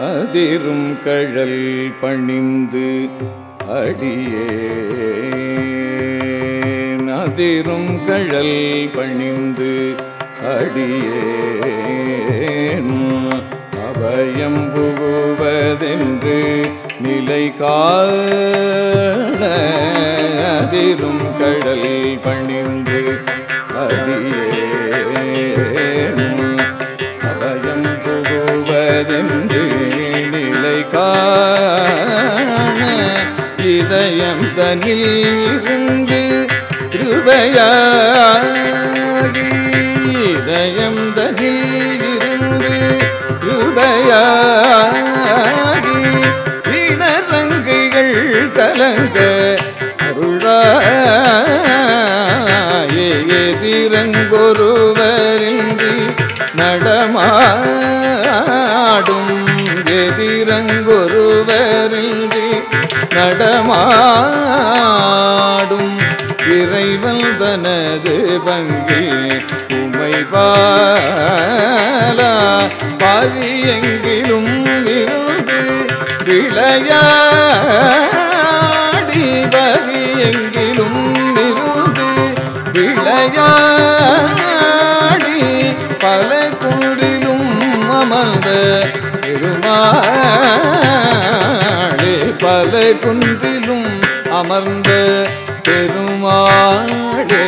அதிரும் கழல் பணிந்து அடியே. அதிரும் கழல் பணிந்து அடியேன் அபயம் புகுவதென்று நிலை காண. அதிரும் கடல் பணிந்து அடியேன் காண இதயம் தனில் இருந்து கிருபையாகி இதயம் தனில் இருந்து கிருபையாகி வீணசங்கைகள் கலங்க அருளாயே எதிரங்கொருவரின்றி நடமாடும் எதிரங்கொருவரின்றி நடமாடும் இறைவன் தனது பங்கில் உமை பாலா. பாதி எங்கிலும் இருந்து விளையாடி பாதி எங்கிலும் இருந்து விளையாடி பல குடிலும் அமர்ந்த பெருமா பல குன்றிலும் அமர்ந்த பெருமாளே.